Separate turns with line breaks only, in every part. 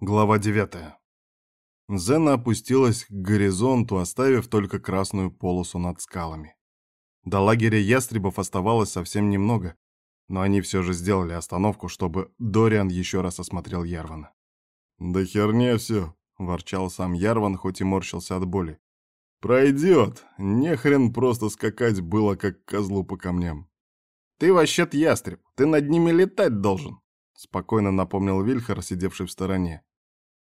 Глава 9. Зена опустилась к горизонту, оставив только красную полосу над скалами. До лагеря ястребов оставалось совсем немного, но они все же сделали остановку, чтобы Дориан еще раз осмотрел Ярвана. «Да херня все», — ворчал сам Ярван, хоть и морщился от боли. «Пройдет. Не хрен просто скакать было, как козлу по камням». «Ты вообще-то ястреб, ты над ними летать должен», — спокойно напомнил Вильхар, сидевший в стороне.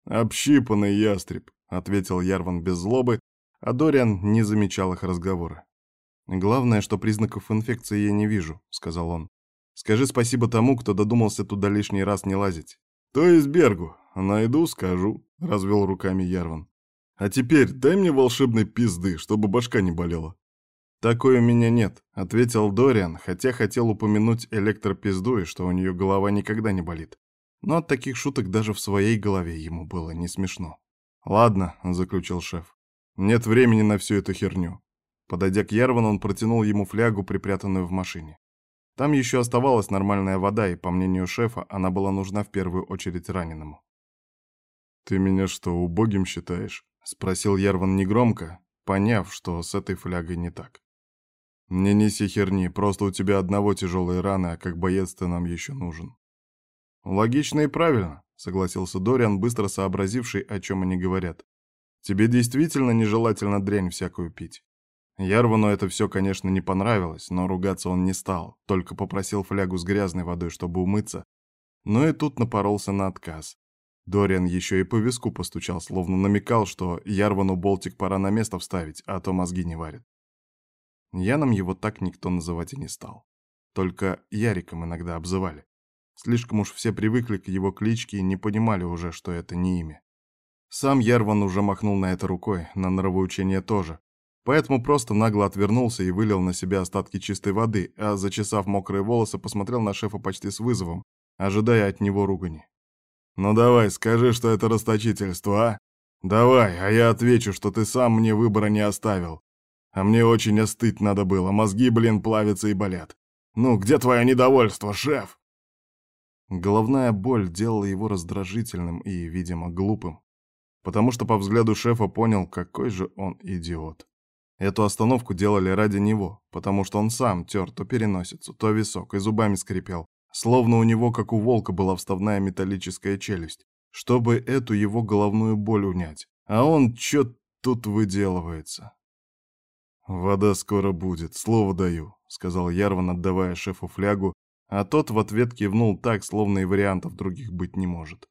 «Общипанный ястреб», — ответил Ярван без злобы, а Дориан не замечал их разговора. «Главное, что признаков инфекции я не вижу», — сказал он. «Скажи спасибо тому, кто додумался туда лишний раз не лазить». «То есть Бергу. Найду, скажу», — развел руками Ярван. «А теперь дай мне волшебной пизды, чтобы башка не болела». «Такой у меня нет», — ответил Дориан, хотя хотел упомянуть электропизду и что у нее голова никогда не болит. Но от таких шуток даже в своей голове ему было не смешно. «Ладно», — заключил шеф, — «нет времени на всю эту херню». Подойдя к Ярвану, он протянул ему флягу, припрятанную в машине. Там еще оставалась нормальная вода, и, по мнению шефа, она была нужна в первую очередь раненому. «Ты меня что, убогим считаешь?» — спросил Ярван негромко, поняв, что с этой флягой не так. «Не неси херни, просто у тебя одного тяжелые раны, а как боец ты нам еще нужен». «Логично и правильно», — согласился Дориан, быстро сообразивший, о чем они говорят. «Тебе действительно нежелательно дрянь всякую пить». Ярвану это все, конечно, не понравилось, но ругаться он не стал, только попросил флягу с грязной водой, чтобы умыться. Но и тут напоролся на отказ. Дориан еще и по виску постучал, словно намекал, что Ярвану болтик пора на место вставить, а то мозги не варит. Яном его так никто называть и не стал. Только Яриком иногда обзывали. Слишком уж все привыкли к его кличке и не понимали уже, что это не имя. Сам Ярван уже махнул на это рукой, на нравоучение тоже. Поэтому просто нагло отвернулся и вылил на себя остатки чистой воды, а, зачесав мокрые волосы, посмотрел на шефа почти с вызовом, ожидая от него ругани. «Ну давай, скажи, что это расточительство, а? Давай, а я отвечу, что ты сам мне выбора не оставил. А мне очень остыть надо было, мозги, блин, плавятся и болят. Ну, где твое недовольство, шеф?» Головная боль делала его раздражительным и, видимо, глупым, потому что по взгляду шефа понял, какой же он идиот. Эту остановку делали ради него, потому что он сам тер то переносицу, то висок и зубами скрипел, словно у него, как у волка, была вставная металлическая челюсть, чтобы эту его головную боль унять. А он чё тут выделывается? «Вода скоро будет, слово даю», — сказал Ярван, отдавая шефу флягу, а тот в ответ кивнул так, словно и вариантов других быть не может.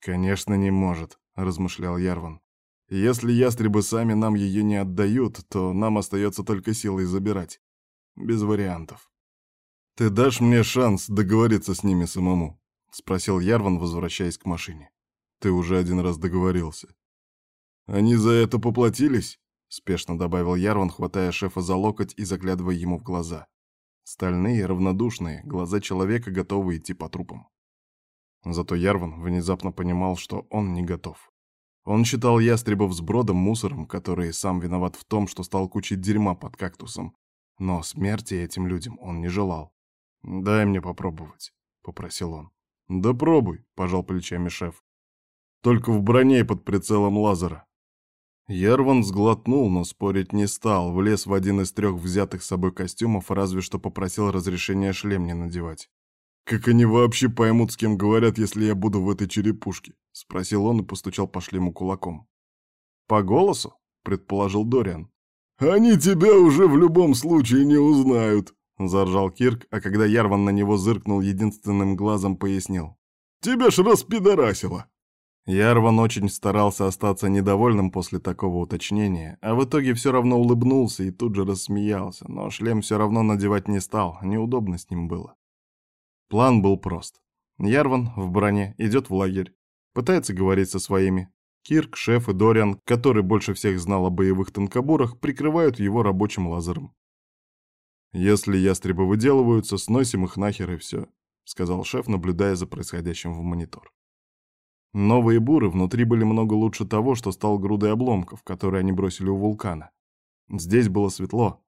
«Конечно, не может», — размышлял Ярван. «Если ястребы сами нам ее не отдают, то нам остается только силой забирать. Без вариантов». «Ты дашь мне шанс договориться с ними самому?» — спросил Ярван, возвращаясь к машине. «Ты уже один раз договорился». «Они за это поплатились?» — спешно добавил Ярван, хватая шефа за локоть и заглядывая ему в глаза. Стальные, равнодушные, глаза человека готовы идти по трупам. Зато Ярван внезапно понимал, что он не готов. Он считал ястребов с бродом мусором, который сам виноват в том, что стал кучей дерьма под кактусом. Но смерти этим людям он не желал. «Дай мне попробовать», — попросил он. «Да пробуй», — пожал плечами шеф. «Только в броне и под прицелом лазера». Ярван сглотнул, но спорить не стал, влез в один из трех взятых с собой костюмов, разве что попросил разрешения шлем не надевать. «Как они вообще поймут, с кем говорят, если я буду в этой черепушке?» — спросил он и постучал по шлему кулаком. «По голосу?» — предположил Дориан. «Они тебя уже в любом случае не узнают», — заржал Кирк, а когда Ярван на него зыркнул единственным глазом, пояснил. «Тебя ж распидорасило!» Ярван очень старался остаться недовольным после такого уточнения, а в итоге все равно улыбнулся и тут же рассмеялся, но шлем все равно надевать не стал, неудобно с ним было. План был прост. Ярван в броне идет в лагерь, пытается говорить со своими. Кирк, шеф и Дориан, который больше всех знал о боевых танкобурах, прикрывают его рабочим лазером. «Если ястребы выделываются, сносим их нахер и все», — сказал шеф, наблюдая за происходящим в монитор. Новые буры внутри были много лучше того, что стал грудой обломков, которые они бросили у вулкана. Здесь было светло.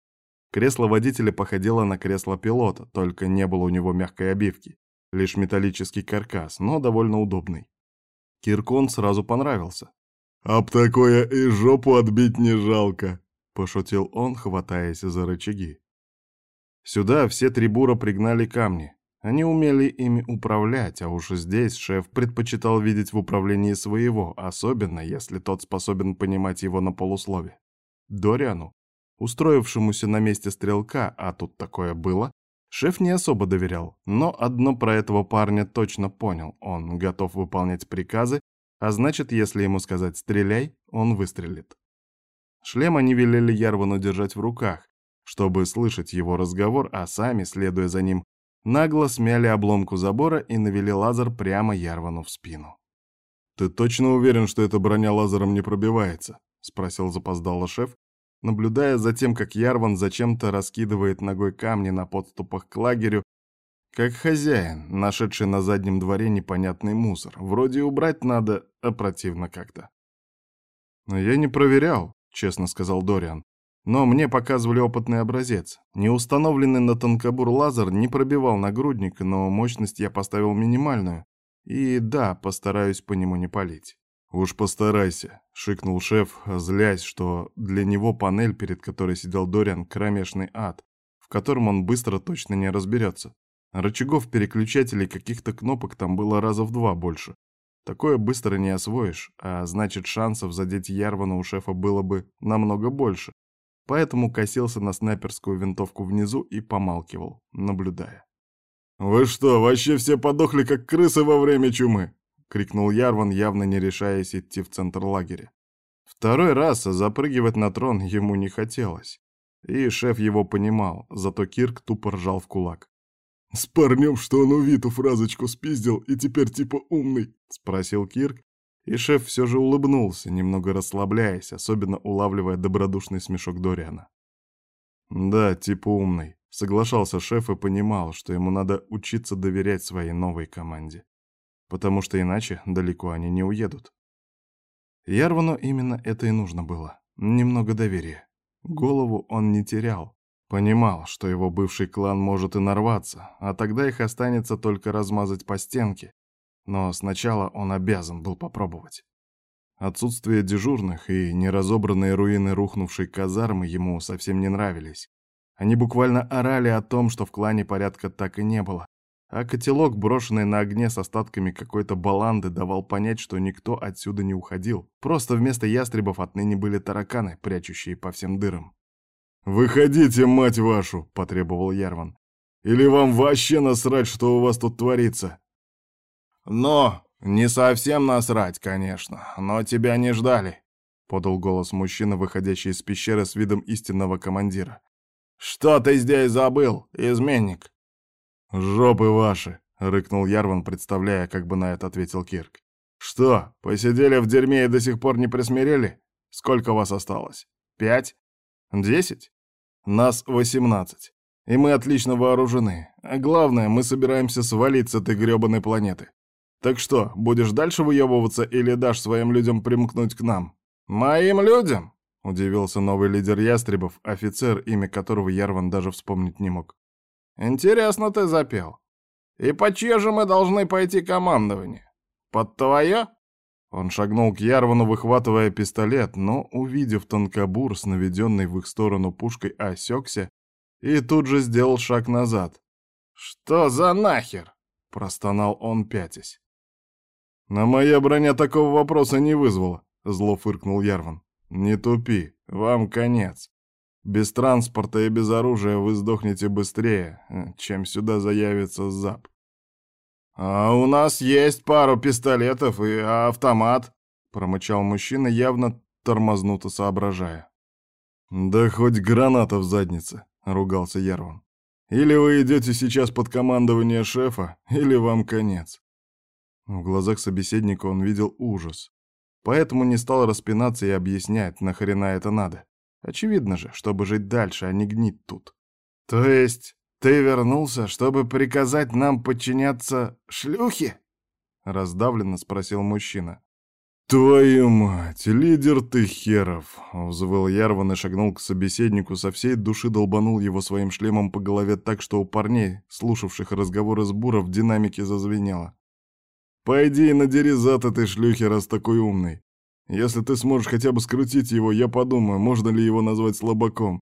Кресло водителя походило на кресло пилота, только не было у него мягкой обивки, лишь металлический каркас, но довольно удобный. Кирку он сразу понравился. «Об такое и жопу отбить не жалко», — пошутил он, хватаясь за рычаги. Сюда все три бура пригнали камни. Они умели ими управлять, а уж здесь шеф предпочитал видеть в управлении своего, особенно если тот способен понимать его на полуслове. Дориану, устроившемуся на месте стрелка, а тут такое было, шеф не особо доверял, но одно про этого парня точно понял. Он готов выполнять приказы, а значит, если ему сказать «стреляй», он выстрелит. Шлем они велели Ярвану держать в руках, чтобы слышать его разговор, а сами, следуя за ним, нагло смяли обломку забора и навели лазер прямо Ярвану в спину. «Ты точно уверен, что эта броня лазером не пробивается?» — спросил запоздало шеф, наблюдая за тем, как Ярван зачем-то раскидывает ногой камни на подступах к лагерю, как хозяин, нашедший на заднем дворе непонятный мусор. Вроде убрать надо, а противно как-то. «Но я не проверял», — честно сказал Дориан. Но мне показывали опытный образец. Неустановленный на тонкобур лазер не пробивал нагрудник, но мощность я поставил минимальную. И да, постараюсь по нему не палить. «Уж постарайся», — шикнул шеф, злясь, что для него панель, перед которой сидел Дориан, кромешный ад, в котором он быстро точно не разберется. Рычагов, переключателей, каких-то кнопок там было раза в два больше. Такое быстро не освоишь, а значит шансов задеть Ярвана у шефа было бы намного больше поэтому косился на снайперскую винтовку внизу и помалкивал, наблюдая. «Вы что, вообще все подохли, как крысы во время чумы?» — крикнул Ярван, явно не решаясь идти в центр лагеря. Второй раз запрыгивать на трон ему не хотелось. И шеф его понимал, зато Кирк тупо ржал в кулак. «С парнем, что он у Виту фразочку спиздил и теперь типа умный?» — спросил Кирк, и шеф все же улыбнулся, немного расслабляясь, особенно улавливая добродушный смешок Дориана. «Да, типа умный», — соглашался шеф и понимал, что ему надо учиться доверять своей новой команде. Потому что иначе далеко они не уедут. Ярвану именно это и нужно было. Немного доверия. Голову он не терял. Понимал, что его бывший клан может и нарваться, а тогда их останется только размазать по стенке, но сначала он обязан был попробовать. Отсутствие дежурных и неразобранные руины рухнувшей казармы ему совсем не нравились. Они буквально орали о том, что в клане порядка так и не было, а котелок, брошенный на огне с остатками какой-то баланды, давал понять, что никто отсюда не уходил. Просто вместо ястребов отныне были тараканы, прячущие по всем дырам. «Выходите, мать вашу!» — потребовал Ярван. «Или вам вообще насрать, что у вас тут творится?» «Но, не совсем насрать, конечно, но тебя не ждали», — подал голос мужчина, выходящий из пещеры с видом истинного командира. «Что ты здесь забыл, изменник?» «Жопы ваши», — рыкнул Ярван, представляя, как бы на это ответил Кирк. «Что, посидели в дерьме и до сих пор не присмирели? Сколько вас осталось? Пять? Десять? Нас восемнадцать. И мы отлично вооружены. А главное, мы собираемся свалить с этой грёбаной планеты. Так что, будешь дальше выебываться или дашь своим людям примкнуть к нам? Моим людям? Удивился новый лидер ястребов, офицер, имя которого Ярван даже вспомнить не мог. Интересно ты запел. И по чье же мы должны пойти командование? Под твое? Он шагнул к Ярвану, выхватывая пистолет, но, увидев тонкобур с наведенной в их сторону пушкой, осекся и тут же сделал шаг назад. «Что за нахер?» — простонал он, пятясь. «На моя броня такого вопроса не вызвала», — зло фыркнул Ярван. «Не тупи, вам конец. Без транспорта и без оружия вы сдохнете быстрее, э, чем сюда заявится ЗАП». «А у нас есть пару пистолетов и автомат», — промычал мужчина, явно тормознуто соображая. «Да хоть граната в заднице», — ругался Ярван. «Или вы идете сейчас под командование шефа, или вам конец. В глазах собеседника он видел ужас. Поэтому не стал распинаться и объяснять, нахрена это надо. Очевидно же, чтобы жить дальше, а не гнить тут. «То есть ты вернулся, чтобы приказать нам подчиняться шлюхе?» Раздавленно спросил мужчина. «Твою мать, лидер ты херов!» — взвыл Ярван и шагнул к собеседнику, со всей души долбанул его своим шлемом по голове так, что у парней, слушавших разговоры с Бура, в динамике зазвенело. Пойди и надери зад этой шлюхи, раз такой умный. Если ты сможешь хотя бы скрутить его, я подумаю, можно ли его назвать слабаком.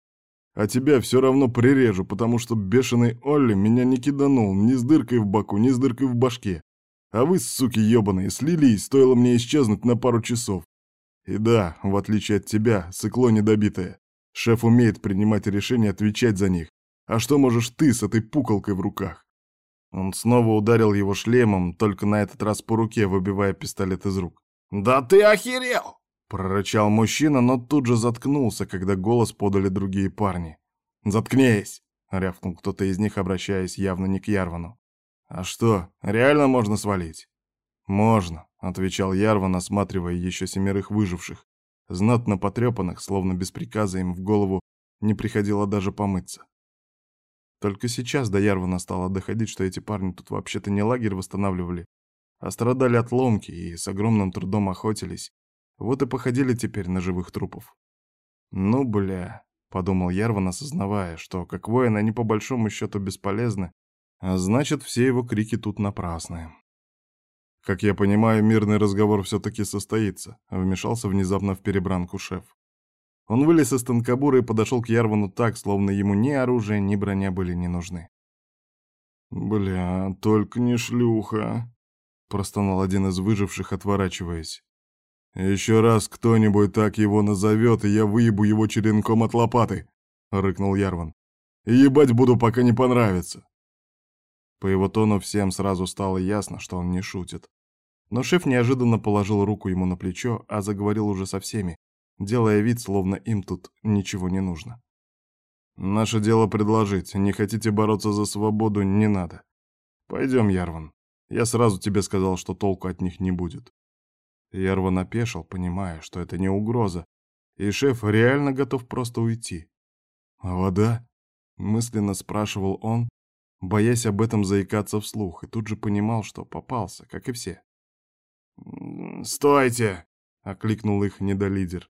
А тебя все равно прирежу, потому что бешеный Олли меня не киданул ни с дыркой в боку, ни с дыркой в башке. А вы, суки ебаные, слились, стоило мне исчезнуть на пару часов. И да, в отличие от тебя, сыкло недобитое. Шеф умеет принимать решения, отвечать за них. А что можешь ты с этой пуколкой в руках? Он снова ударил его шлемом, только на этот раз по руке, выбивая пистолет из рук.
«Да ты охерел!»
— прорычал мужчина, но тут же заткнулся, когда голос подали другие парни. «Заткнись!» — рявкнул кто-то из них, обращаясь явно не к Ярвану. «А что, реально можно свалить?» «Можно», — отвечал Ярван, осматривая еще семерых выживших, знатно потрепанных, словно без приказа им в голову не приходило даже помыться. Только сейчас до Ярвана стало доходить, что эти парни тут вообще-то не лагерь восстанавливали, а страдали от ломки и с огромным трудом охотились. Вот и походили теперь на живых трупов. «Ну, бля», — подумал Ярван, осознавая, что как воин они по большому счету бесполезны, а значит, все его крики тут напрасны. «Как я понимаю, мирный разговор все-таки состоится», — вмешался внезапно в перебранку шеф. Он вылез из танкобура и подошел к Ярвану так, словно ему ни оружие, ни броня были не нужны. «Бля, только не шлюха», — простонал один из выживших, отворачиваясь. «Еще раз кто-нибудь так его назовет, и я выебу его черенком от лопаты», — рыкнул Ярван. «И ебать буду, пока не понравится». По его тону всем сразу стало ясно, что он не шутит. Но шеф неожиданно положил руку ему на плечо, а заговорил уже со всеми, делая вид, словно им тут ничего не нужно. «Наше дело предложить. Не хотите бороться за свободу, не надо. Пойдем, Ярван. Я сразу тебе сказал, что толку от них не будет». Ярван опешил, понимая, что это не угроза, и шеф реально готов просто уйти. «А вода?» — мысленно спрашивал он, боясь об этом заикаться вслух, и тут же понимал, что попался, как и все.
«Стойте!» — окликнул их недолидер.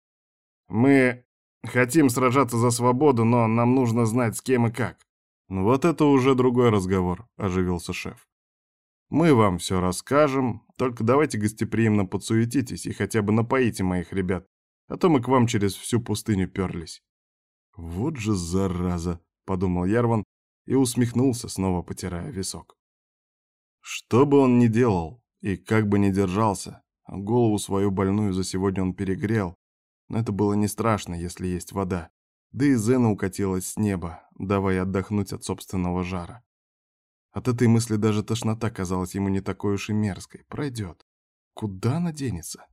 Мы хотим сражаться за свободу, но нам нужно знать, с кем и как.
Ну вот это уже другой разговор, оживился шеф. Мы вам все расскажем, только давайте гостеприимно подсуетитесь и хотя бы напоите моих ребят, а то мы к вам через всю пустыню перлись. Вот же зараза, подумал Ярван и усмехнулся, снова потирая висок. Что бы он ни делал и как бы ни держался, голову свою больную за сегодня он перегрел, но это было не страшно, если есть вода. Да и Зена укатилась с неба, давая отдохнуть от собственного жара. От этой мысли даже тошнота казалась ему не такой уж и мерзкой. Пройдет. Куда она денется?